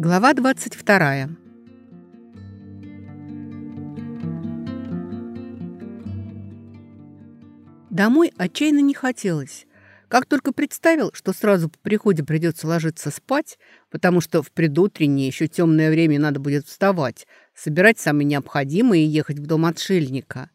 Глава 22. Домой отчаянно не хотелось. Как только представил, что сразу по приходе придется ложиться спать, потому что в предутреннее еще темное время надо будет вставать, собирать самое необходимое и ехать в дом отшельника.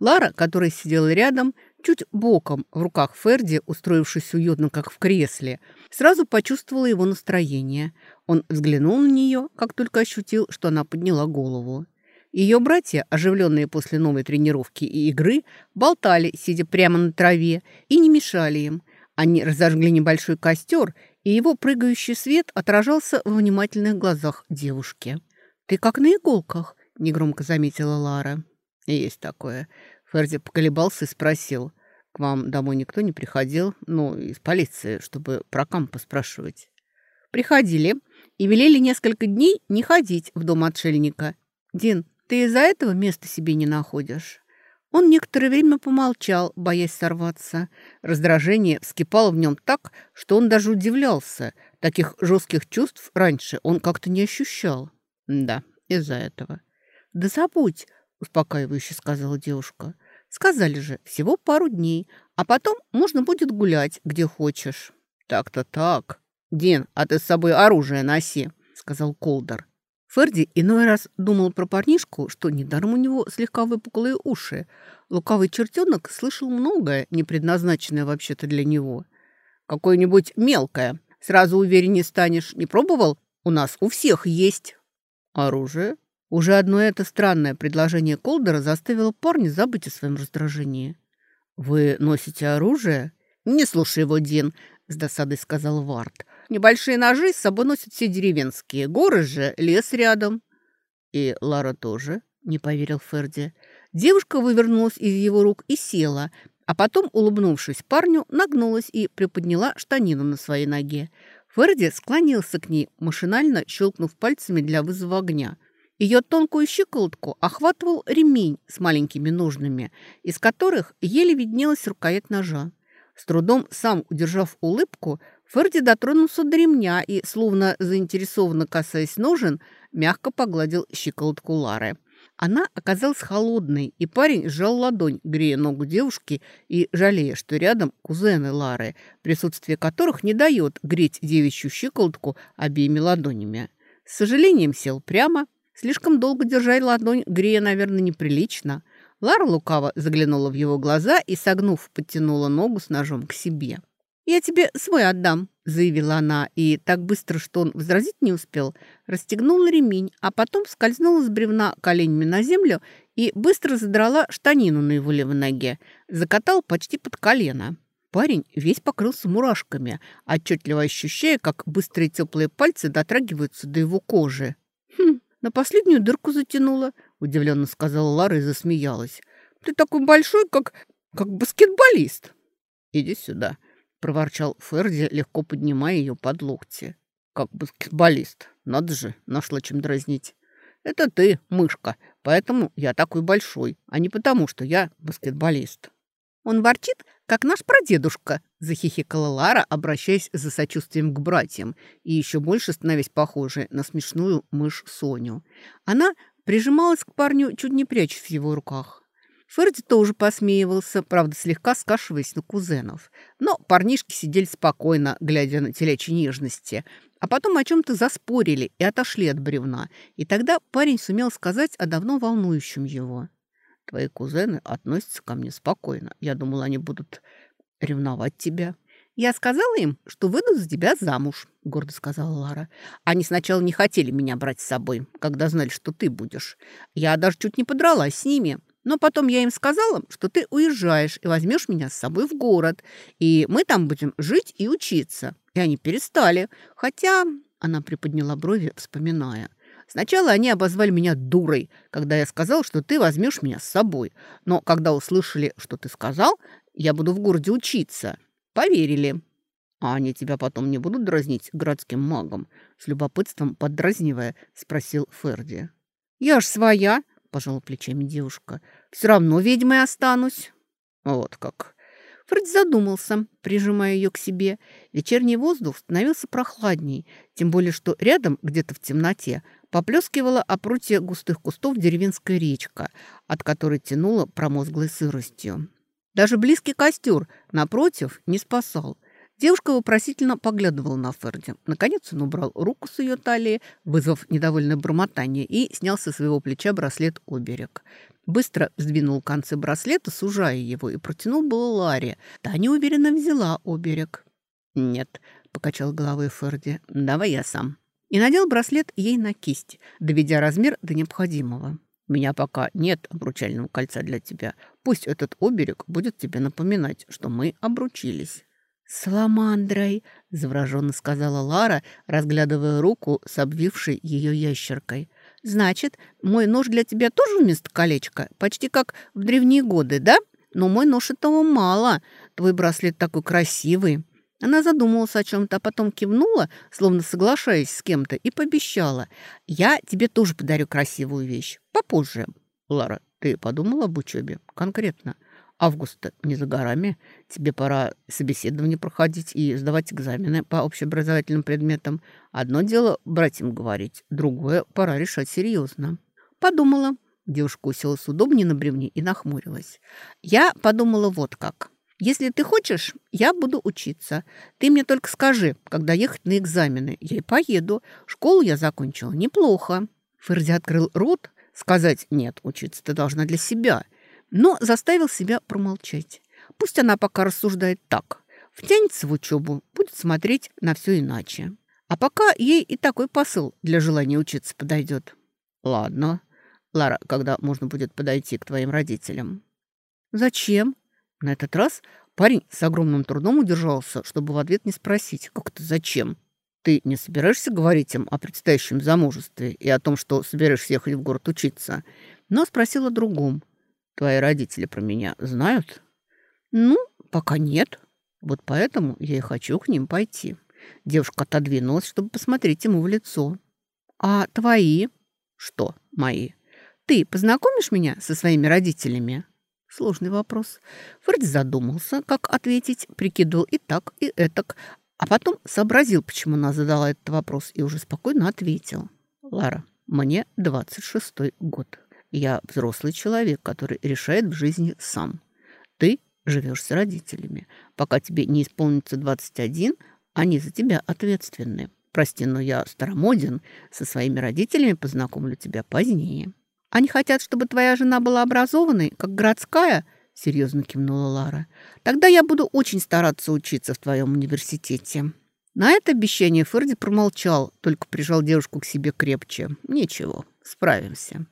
Лара, которая сидела рядом, чуть боком в руках Ферди, устроившись уютно, как в кресле, сразу почувствовала его настроение. Он взглянул на нее, как только ощутил, что она подняла голову. Ее братья, оживленные после новой тренировки и игры, болтали, сидя прямо на траве, и не мешали им. Они разожгли небольшой костер, и его прыгающий свет отражался в внимательных глазах девушки. «Ты как на иголках», — негромко заметила Лара. «Есть такое». Ферди поколебался и спросил. «К вам домой никто не приходил? Ну, из полиции, чтобы про кампа спрашивать». «Приходили и велели несколько дней не ходить в дом отшельника. Дин, ты из-за этого места себе не находишь?» Он некоторое время помолчал, боясь сорваться. Раздражение вскипало в нем так, что он даже удивлялся. Таких жестких чувств раньше он как-то не ощущал. «Да, из-за этого». «Да забудь», — успокаивающе сказала девушка. «Сказали же, всего пару дней, а потом можно будет гулять, где хочешь». «Так-то так. Дин, а ты с собой оружие носи», — сказал Колдер. Ферди иной раз думал про парнишку, что недаром у него слегка выпуклые уши. Лукавый чертенок слышал многое, не предназначенное вообще-то для него. «Какое-нибудь мелкое. Сразу увереннее станешь. Не пробовал? У нас у всех есть». «Оружие?» Уже одно это странное предложение Колдера заставило парня забыть о своем раздражении. «Вы носите оружие?» «Не слушай его, Дин», — с досадой сказал Вард. «Небольшие ножи с собой носят все деревенские. Горы же, лес рядом». «И Лара тоже?» — не поверил Ферди. Девушка вывернулась из его рук и села, а потом, улыбнувшись парню, нагнулась и приподняла штанину на своей ноге. Ферди склонился к ней, машинально щелкнув пальцами для вызова огня — ее тонкую щиколотку охватывал ремень с маленькими ножными, из которых еле виднелась рукоять ножа. С трудом, сам удержав улыбку, Ферди дотронулся до ремня и, словно заинтересованно касаясь ножен, мягко погладил щиколотку Лары. Она оказалась холодной, и парень сжал ладонь, грея ногу девушки и жалея, что рядом кузены Лары, присутствие которых не дает греть девичью щиколотку обеими ладонями. С сожалением сел прямо, Слишком долго держать ладонь грея, наверное, неприлично. Лара лукаво заглянула в его глаза и, согнув, подтянула ногу с ножом к себе. «Я тебе свой отдам», — заявила она, и так быстро, что он возразить не успел, расстегнула ремень, а потом скользнула с бревна коленями на землю и быстро задрала штанину на его левой ноге, закатал почти под колено. Парень весь покрылся мурашками, отчетливо ощущая, как быстрые теплые пальцы дотрагиваются до его кожи. «Хм, на последнюю дырку затянула, удивленно сказала Лара и засмеялась. Ты такой большой, как, как баскетболист. Иди сюда, проворчал Ферди, легко поднимая ее под локти. Как баскетболист. Надо же, нашла чем дразнить. Это ты, мышка, поэтому я такой большой, а не потому, что я баскетболист. Он ворчит, как наш прадедушка», – захихикала Лара, обращаясь за сочувствием к братьям и еще больше становясь похожей на смешную мышь Соню. Она прижималась к парню, чуть не прячась в его руках. Ферди тоже посмеивался, правда, слегка скашиваясь на кузенов. Но парнишки сидели спокойно, глядя на телячьи нежности, а потом о чем-то заспорили и отошли от бревна. И тогда парень сумел сказать о давно волнующем его. Твои кузены относятся ко мне спокойно. Я думала, они будут ревновать тебя. Я сказала им, что выйду за тебя замуж, гордо сказала Лара. Они сначала не хотели меня брать с собой, когда знали, что ты будешь. Я даже чуть не подралась с ними. Но потом я им сказала, что ты уезжаешь и возьмешь меня с собой в город, и мы там будем жить и учиться. И они перестали. Хотя, она приподняла брови, вспоминая, Сначала они обозвали меня дурой, когда я сказал, что ты возьмешь меня с собой. Но когда услышали, что ты сказал, я буду в городе учиться, поверили. А они тебя потом не будут дразнить городским магом? С любопытством поддразнивая, спросил Ферди. Я ж своя, пожала плечами девушка. Все равно ведьмой останусь. Вот как. Фредди задумался, прижимая ее к себе. Вечерний воздух становился прохладней, тем более что рядом, где-то в темноте, поплескивала о прутье густых кустов деревенская речка, от которой тянула промозглой сыростью. Даже близкий костер, напротив, не спасал. Девушка вопросительно поглядывала на Ферди. Наконец он убрал руку с ее талии, вызвав недовольное бормотание, и снял со своего плеча браслет-оберег. Быстро сдвинул концы браслета, сужая его, и протянул было Ларе. Та неуверенно взяла оберег. «Нет», — покачал головой Ферди, — «давай я сам». И надел браслет ей на кисть, доведя размер до необходимого. Меня пока нет обручального кольца для тебя. Пусть этот оберег будет тебе напоминать, что мы обручились». «Саламандрой», — завороженно сказала Лара, разглядывая руку с обвившей ее ящеркой. «Значит, мой нож для тебя тоже вместо колечка? Почти как в древние годы, да? Но мой нож этого мало. Твой браслет такой красивый». Она задумалась о чем-то, а потом кивнула, словно соглашаясь с кем-то, и пообещала. «Я тебе тоже подарю красивую вещь. Попозже». «Лара, ты подумала об учебе? Конкретно?» Августа не за горами. Тебе пора собеседование проходить и сдавать экзамены по общеобразовательным предметам. Одно дело братьям говорить, другое пора решать серьезно. Подумала. Девушка уселась удобнее на бревне и нахмурилась. Я подумала вот как. Если ты хочешь, я буду учиться. Ты мне только скажи, когда ехать на экзамены. Я и поеду. Школу я закончила неплохо. Ферди открыл рот. Сказать «нет, учиться ты должна для себя», но заставил себя промолчать. Пусть она пока рассуждает так. Втянется в учебу, будет смотреть на все иначе. А пока ей и такой посыл для желания учиться подойдет. Ладно. Лара, когда можно будет подойти к твоим родителям? Зачем? На этот раз парень с огромным трудом удержался, чтобы в ответ не спросить, как это зачем? Ты не собираешься говорить им о предстоящем замужестве и о том, что собираешься ехать в город учиться? Но спросил о другом. Твои родители про меня знают? Ну, пока нет. Вот поэтому я и хочу к ним пойти. Девушка отодвинулась, чтобы посмотреть ему в лицо. А твои? Что мои? Ты познакомишь меня со своими родителями? Сложный вопрос. Фредди задумался, как ответить, прикидывал и так, и этак, а потом сообразил, почему она задала этот вопрос, и уже спокойно ответил. «Лара, мне 26 год. Я взрослый человек, который решает в жизни сам. Ты живешь с родителями. Пока тебе не исполнится 21, они за тебя ответственны. Прости, но я старомоден. Со своими родителями познакомлю тебя позднее». Они хотят, чтобы твоя жена была образованной, как городская?» Серьезно кивнула Лара. «Тогда я буду очень стараться учиться в твоем университете». На это обещание Ферди промолчал, только прижал девушку к себе крепче. «Ничего, справимся».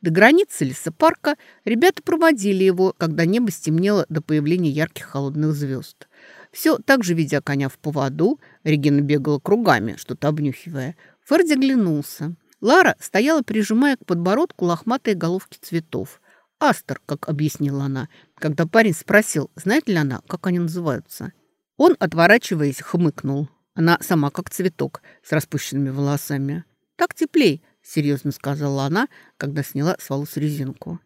До границы лесопарка ребята проводили его, когда небо стемнело до появления ярких холодных звезд. Все так же, видя коня в поводу, Регина бегала кругами, что-то обнюхивая. Ферди оглянулся. Лара стояла, прижимая к подбородку лохматые головки цветов. «Астер», как объяснила она, когда парень спросил, знает ли она, как они называются. Он, отворачиваясь, хмыкнул. Она сама как цветок с распущенными волосами. «Так теплей», — серьезно сказала она, когда сняла с волос резинку.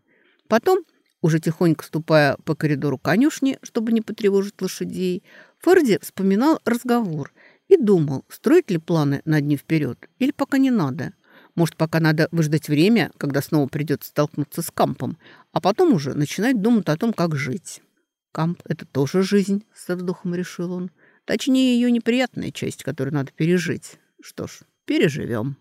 Потом, уже тихонько ступая по коридору конюшни, чтобы не потревожить лошадей, Ферди вспоминал разговор и думал, строить ли планы на дни вперед или пока не надо. Может, пока надо выждать время, когда снова придется столкнуться с кампом, а потом уже начинать думать о том, как жить. Камп — это тоже жизнь, со вздохом решил он. Точнее, ее неприятная часть, которую надо пережить. Что ж, переживем.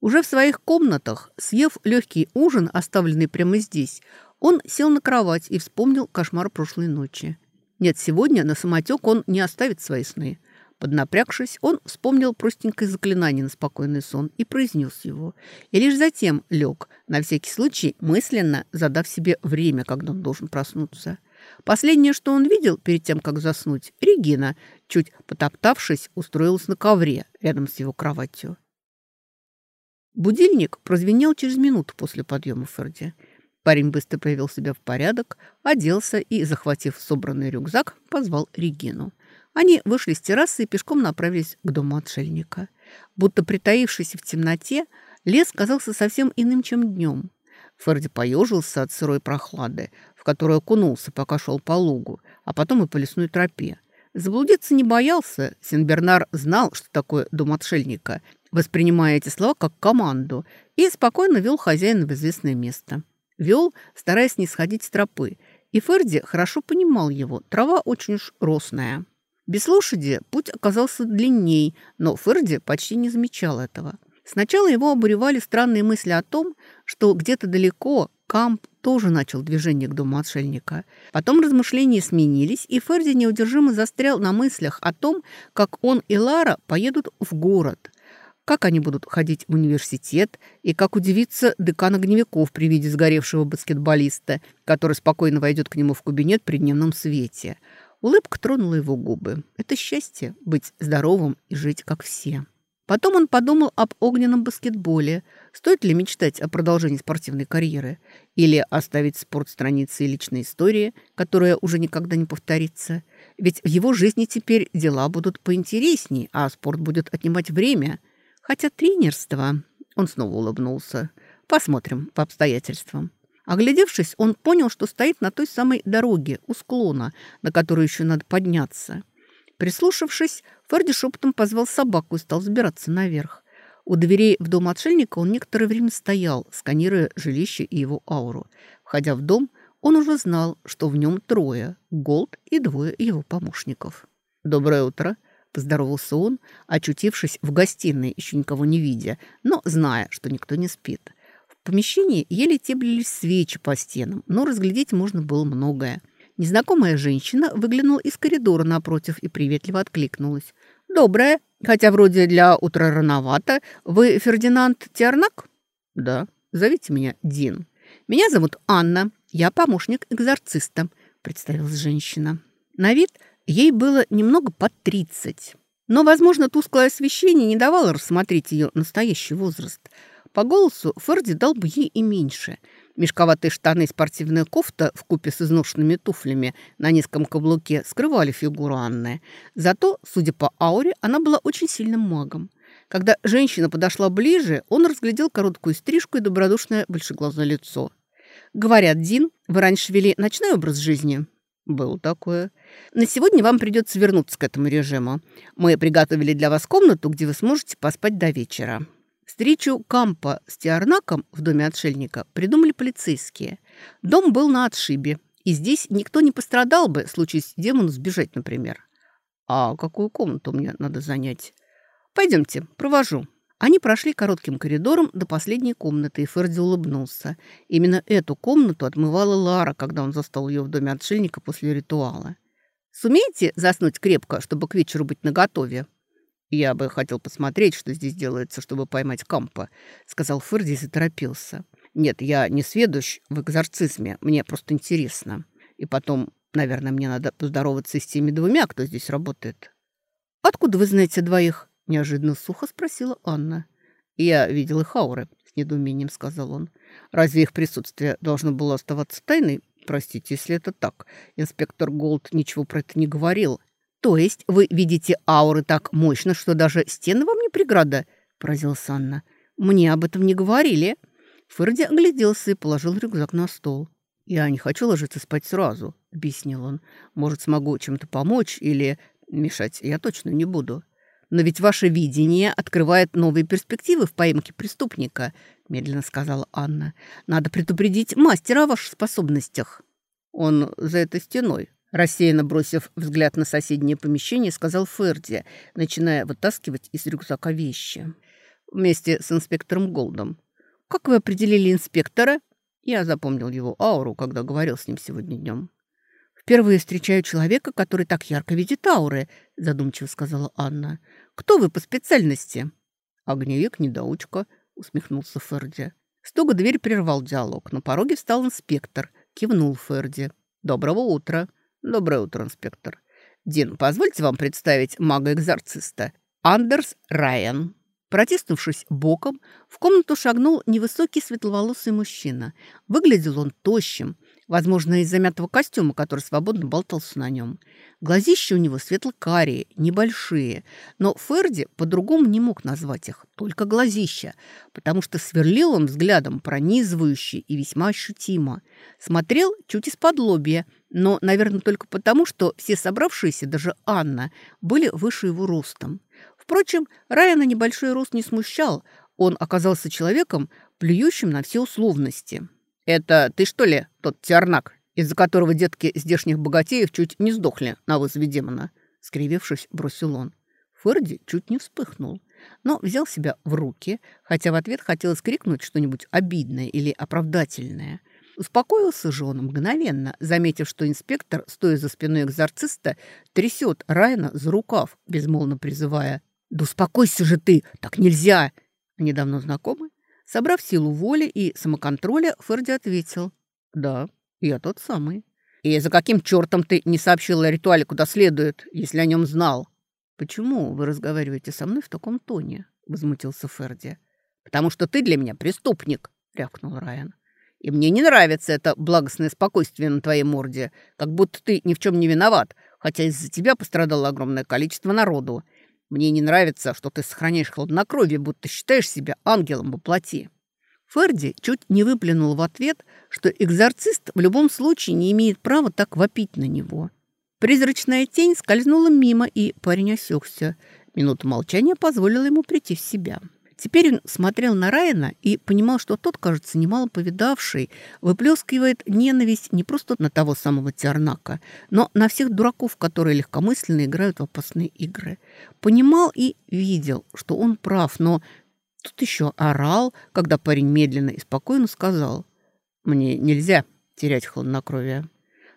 Уже в своих комнатах, съев легкий ужин, оставленный прямо здесь, он сел на кровать и вспомнил кошмар прошлой ночи. Нет, сегодня на самотек он не оставит свои сны — Поднапрягшись, он вспомнил простенькое заклинание на спокойный сон и произнес его. И лишь затем лег, на всякий случай мысленно задав себе время, когда он должен проснуться. Последнее, что он видел перед тем, как заснуть, Регина, чуть потоптавшись, устроилась на ковре рядом с его кроватью. Будильник прозвенел через минуту после подъема Ферди. Парень быстро привел себя в порядок, оделся и, захватив собранный рюкзак, позвал Регину. Они вышли с террасы и пешком направились к дому отшельника. Будто притаившись в темноте, лес казался совсем иным, чем днем. Ферди поежился от сырой прохлады, в которую окунулся, пока шел по лугу, а потом и по лесной тропе. Заблудиться не боялся. Сенбернар знал, что такое дом отшельника, воспринимая эти слова как команду, и спокойно вел хозяина в известное место. Вел, стараясь не сходить с тропы, и Ферди хорошо понимал его. Трава очень уж росная. Без лошади путь оказался длинней, но Ферди почти не замечал этого. Сначала его обуревали странные мысли о том, что где-то далеко Камп тоже начал движение к дому отшельника. Потом размышления сменились, и Ферди неудержимо застрял на мыслях о том, как он и Лара поедут в город, как они будут ходить в университет и как удивится декан огневиков при виде сгоревшего баскетболиста, который спокойно войдет к нему в кабинет при дневном свете. Улыбка тронула его губы. Это счастье – быть здоровым и жить как все. Потом он подумал об огненном баскетболе. Стоит ли мечтать о продолжении спортивной карьеры? Или оставить спорт страницы и личной истории, которая уже никогда не повторится? Ведь в его жизни теперь дела будут поинтереснее, а спорт будет отнимать время. Хотя тренерство... Он снова улыбнулся. Посмотрим по обстоятельствам. Оглядевшись, он понял, что стоит на той самой дороге у склона, на которую еще надо подняться. Прислушавшись, Ферди шепотом позвал собаку и стал забираться наверх. У дверей в дом отшельника он некоторое время стоял, сканируя жилище и его ауру. Входя в дом, он уже знал, что в нем трое – Голд и двое его помощников. «Доброе утро!» – поздоровался он, очутившись в гостиной, еще никого не видя, но зная, что никто не спит. В помещении еле теплились свечи по стенам, но разглядеть можно было многое. Незнакомая женщина выглянула из коридора напротив и приветливо откликнулась. «Доброе, хотя вроде для утра рановато. Вы Фердинанд Тиарнак?» «Да, зовите меня Дин. Меня зовут Анна, я помощник экзорциста», — представилась женщина. На вид ей было немного под тридцать. Но, возможно, тусклое освещение не давало рассмотреть ее настоящий возраст. По голосу Ферди дал бы ей и меньше — Мешковатые штаны и спортивная кофта в купе с изношенными туфлями на низком каблуке скрывали фигуру Анны. Зато, судя по ауре, она была очень сильным магом. Когда женщина подошла ближе, он разглядел короткую стрижку и добродушное большеглазое лицо. «Говорят, Дин, вы раньше вели ночной образ жизни?» «Было такое. На сегодня вам придется вернуться к этому режиму. Мы приготовили для вас комнату, где вы сможете поспать до вечера». Встречу Кампа с Тиарнаком в доме отшельника придумали полицейские. Дом был на отшибе, и здесь никто не пострадал бы, случись демону сбежать, например. А какую комнату мне надо занять? Пойдемте, провожу. Они прошли коротким коридором до последней комнаты, и Ферди улыбнулся. Именно эту комнату отмывала Лара, когда он застал ее в доме отшельника после ритуала. «Сумеете заснуть крепко, чтобы к вечеру быть наготове?» «Я бы хотел посмотреть, что здесь делается, чтобы поймать Кампа», — сказал Ферди и заторопился. «Нет, я не сведущ в экзорцизме, мне просто интересно. И потом, наверное, мне надо поздороваться с теми двумя, кто здесь работает». «Откуда вы знаете двоих?» — неожиданно сухо спросила Анна. «Я видел их ауры», — с недоумением сказал он. «Разве их присутствие должно было оставаться тайной? Простите, если это так. Инспектор Голд ничего про это не говорил, «То есть вы видите ауры так мощно, что даже стены вам не преграда?» – поразилась Анна. «Мне об этом не говорили». Ферди огляделся и положил рюкзак на стол. «Я не хочу ложиться спать сразу», — объяснил он. «Может, смогу чем-то помочь или мешать я точно не буду. Но ведь ваше видение открывает новые перспективы в поимке преступника», — медленно сказала Анна. «Надо предупредить мастера о ваших способностях». «Он за этой стеной», Рассеянно бросив взгляд на соседнее помещение, сказал Ферди, начиная вытаскивать из рюкзака вещи. Вместе с инспектором Голдом. «Как вы определили инспектора?» Я запомнил его ауру, когда говорил с ним сегодня днем. «Впервые встречаю человека, который так ярко видит ауры», задумчиво сказала Анна. «Кто вы по специальности?» «Огневик-недоучка», усмехнулся Ферди. Стуга дверь прервал диалог. На пороге встал инспектор. Кивнул Ферди. «Доброго утра». «Доброе утро, инспектор. Дин, позвольте вам представить мага-экзорциста. Андерс Райан». Протиснувшись боком, в комнату шагнул невысокий светловолосый мужчина. Выглядел он тощим. Возможно, из-за мятого костюма, который свободно болтался на нем. Глазища у него светло-карие, небольшие. Но Ферди по-другому не мог назвать их, только глазища, потому что сверлил он взглядом пронизывающе и весьма ощутимо. Смотрел чуть из-под лобья, но, наверное, только потому, что все собравшиеся, даже Анна, были выше его ростом. Впрочем, Райана небольшой рост не смущал. Он оказался человеком, плюющим на все условности. «Это ты, что ли, тот тернак, из-за которого детки здешних богатеев чуть не сдохли на вызове демона?» Скривившись, бросил он. Ферди чуть не вспыхнул, но взял себя в руки, хотя в ответ хотелось крикнуть что-нибудь обидное или оправдательное. Успокоился же он мгновенно, заметив, что инспектор, стоя за спиной экзорциста, трясет Райана за рукав, безмолвно призывая «Да успокойся же ты! Так нельзя!» Недавно знакомы Собрав силу воли и самоконтроля, Ферди ответил. «Да, я тот самый». «И за каким чертом ты не сообщил о ритуале куда следует, если о нем знал?» «Почему вы разговариваете со мной в таком тоне?» — возмутился Ферди. «Потому что ты для меня преступник», — рявкнул Райан. «И мне не нравится это благостное спокойствие на твоей морде, как будто ты ни в чем не виноват, хотя из-за тебя пострадало огромное количество народу. Мне не нравится, что ты сохраняешь хладнокровие, будто считаешь себя ангелом во плоти». Ферди чуть не выплюнул в ответ, что экзорцист в любом случае не имеет права так вопить на него. Призрачная тень скользнула мимо, и парень осекся. Минута молчания позволила ему прийти в себя. Теперь он смотрел на Райана и понимал, что тот, кажется, немало повидавший, выплескивает ненависть не просто на того самого Тиарнака, но на всех дураков, которые легкомысленно играют в опасные игры. Понимал и видел, что он прав, но тут еще орал, когда парень медленно и спокойно сказал «Мне нельзя терять хладнокровие».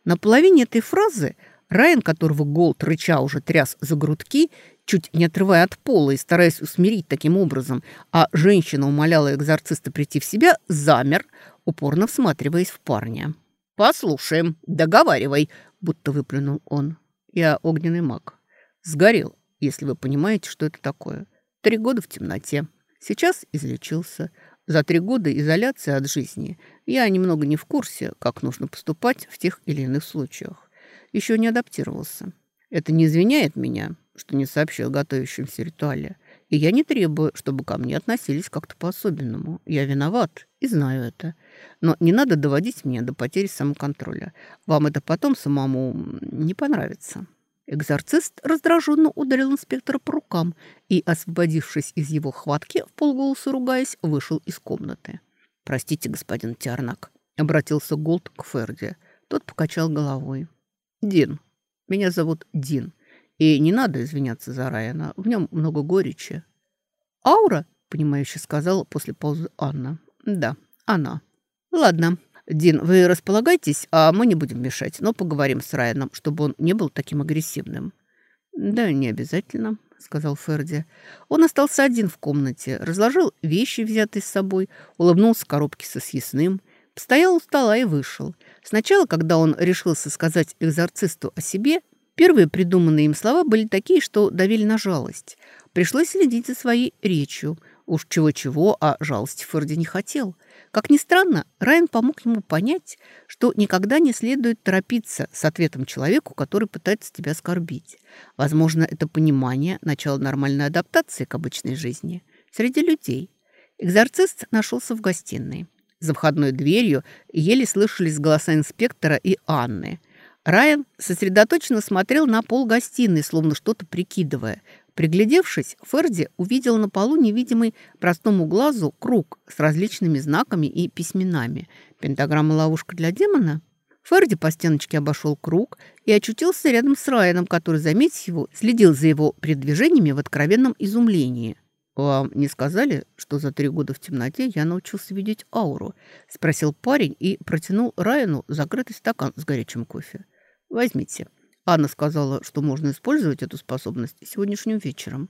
На половине этой фразы Райан, которого Голд рыча уже тряс за грудки, чуть не отрывая от пола и стараясь усмирить таким образом, а женщина умоляла экзорциста прийти в себя, замер, упорно всматриваясь в парня. «Послушаем, договаривай», — будто выплюнул он. «Я огненный маг. Сгорел, если вы понимаете, что это такое. Три года в темноте. Сейчас излечился. За три года изоляции от жизни я немного не в курсе, как нужно поступать в тех или иных случаях. Еще не адаптировался. Это не извиняет меня, что не сообщил о готовящемся ритуале. И я не требую, чтобы ко мне относились как-то по-особенному. Я виноват и знаю это. Но не надо доводить меня до потери самоконтроля. Вам это потом самому не понравится». Экзорцист раздраженно ударил инспектора по рукам и, освободившись из его хватки, в полголоса ругаясь, вышел из комнаты. «Простите, господин Тиарнак», — обратился Голд к Ферди. Тот покачал головой. «Дин. Меня зовут Дин. И не надо извиняться за Райана, в нем много горечи. «Аура?» — понимающе сказала после паузы Анна. «Да, она». «Ладно, Дин, вы располагайтесь, а мы не будем мешать, но поговорим с Райаном, чтобы он не был таким агрессивным». «Да, не обязательно», — сказал Ферди. Он остался один в комнате, разложил вещи, взятые с собой, улыбнулся коробке со съестным, постоял у стола и вышел. Сначала, когда он решился сказать экзорцисту о себе, Первые придуманные им слова были такие, что давили на жалость. Пришлось следить за своей речью. Уж чего-чего, а жалости Ферди не хотел. Как ни странно, Райан помог ему понять, что никогда не следует торопиться с ответом человеку, который пытается тебя оскорбить. Возможно, это понимание – начало нормальной адаптации к обычной жизни. Среди людей. Экзорцист нашелся в гостиной. За входной дверью еле слышались голоса инспектора и Анны – Райан сосредоточенно смотрел на пол гостиной, словно что-то прикидывая. Приглядевшись, Ферди увидел на полу невидимый простому глазу круг с различными знаками и письменами. Пентаграмма-ловушка для демона? Ферди по стеночке обошел круг и очутился рядом с Райаном, который, заметив его, следил за его передвижениями в откровенном изумлении. «Вам не сказали, что за три года в темноте я научился видеть ауру?» – спросил парень и протянул Райану закрытый стакан с горячим кофе. Возьмите. Анна сказала, что можно использовать эту способность сегодняшним вечером.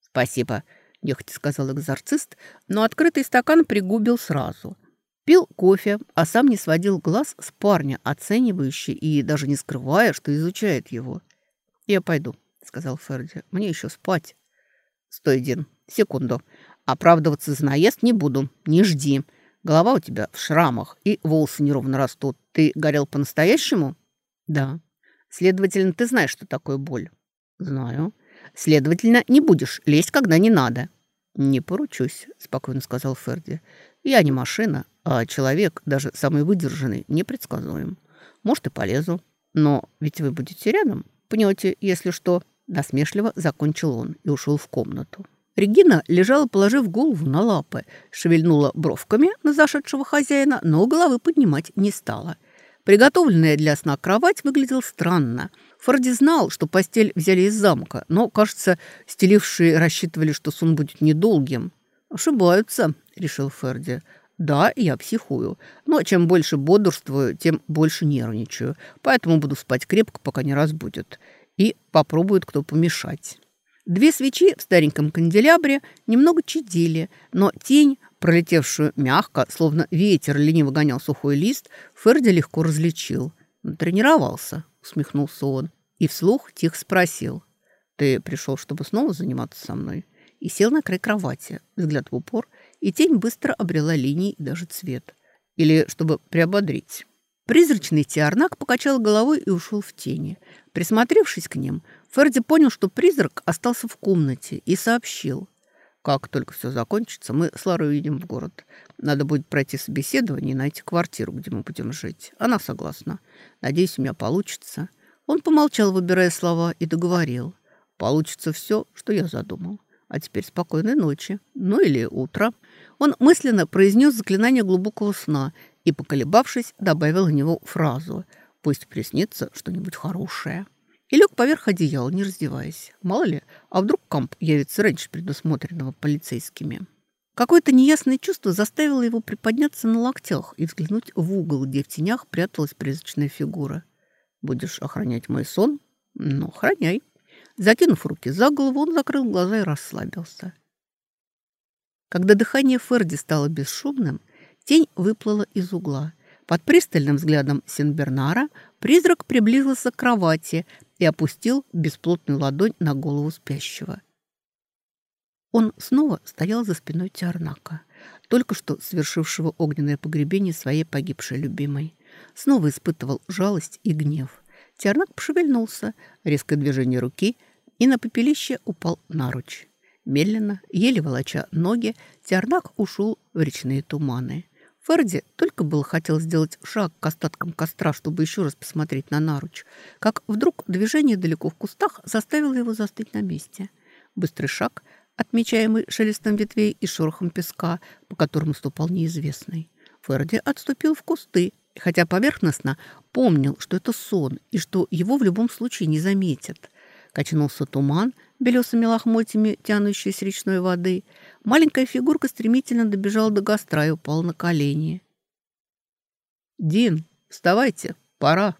Спасибо, нехотя сказал экзорцист, но открытый стакан пригубил сразу. Пил кофе, а сам не сводил глаз с парня, оценивающий и даже не скрывая, что изучает его. «Я пойду», — сказал Ферди. «Мне еще спать». «Стой, Дин, секунду. Оправдываться за наезд не буду. Не жди. Голова у тебя в шрамах, и волосы неровно растут. Ты горел по-настоящему?» «Да». «Следовательно, ты знаешь, что такое боль?» «Знаю». «Следовательно, не будешь лезть, когда не надо». «Не поручусь», — спокойно сказал Ферди. «Я не машина, а человек, даже самый выдержанный, непредсказуем. Может, и полезу. Но ведь вы будете рядом. Пнете, если что». Насмешливо закончил он и ушел в комнату. Регина лежала, положив голову на лапы, шевельнула бровками на зашедшего хозяина, но головы поднимать не стала. Приготовленная для сна кровать выглядела странно. Форди знал, что постель взяли из замка, но, кажется, стелившие рассчитывали, что сон будет недолгим. «Ошибаются», — решил Ферди. «Да, я психую, но чем больше бодрствую, тем больше нервничаю, поэтому буду спать крепко, пока не разбудят. И попробует кто помешать». Две свечи в стареньком канделябре немного чадили, но тень, пролетевшую мягко, словно ветер лениво гонял сухой лист, Ферди легко различил. «Тренировался», — усмехнулся он, и вслух тихо спросил. «Ты пришел, чтобы снова заниматься со мной?» И сел на край кровати, взгляд в упор, и тень быстро обрела линии и даже цвет. Или чтобы приободрить. Призрачный Тиарнак покачал головой и ушел в тени. Присмотревшись к ним, Ферди понял, что призрак остался в комнате и сообщил. «Как только все закончится, мы с Ларой уедем в город. Надо будет пройти собеседование и найти квартиру, где мы будем жить. Она согласна. Надеюсь, у меня получится». Он помолчал, выбирая слова, и договорил. «Получится все, что я задумал. А теперь спокойной ночи. Ну или утро». Он мысленно произнес заклинание глубокого сна и, поколебавшись, добавил в него фразу «Пусть приснится что-нибудь хорошее». И лег поверх одеяла, не раздеваясь. Мало ли, а вдруг камп явится раньше предусмотренного полицейскими. Какое-то неясное чувство заставило его приподняться на локтях и взглянуть в угол, где в тенях пряталась призрачная фигура. «Будешь охранять мой сон? Ну, охраняй». Закинув руки за голову, он закрыл глаза и расслабился. Когда дыхание Ферди стало бесшумным, Тень выплыла из угла. Под пристальным взглядом Синбернара призрак приблизился к кровати и опустил бесплотную ладонь на голову спящего. Он снова стоял за спиной Тиарнака, только что совершившего огненное погребение своей погибшей любимой. Снова испытывал жалость и гнев. Тиарнак пошевельнулся, резкое движение руки, и на попелище упал наруч. Медленно, еле волоча ноги, Тиарнак ушел в речные туманы. Ферди только было хотел сделать шаг к остаткам костра, чтобы еще раз посмотреть на наруч, как вдруг движение далеко в кустах заставило его застыть на месте. Быстрый шаг, отмечаемый шелестом ветвей и шорохом песка, по которому ступал неизвестный. Ферди отступил в кусты, хотя поверхностно помнил, что это сон и что его в любом случае не заметят. Качнулся туман, белесыми лохмотьями, тянущий с речной воды – Маленькая фигурка стремительно добежала до костра и упала на колени. «Дин, вставайте, пора!»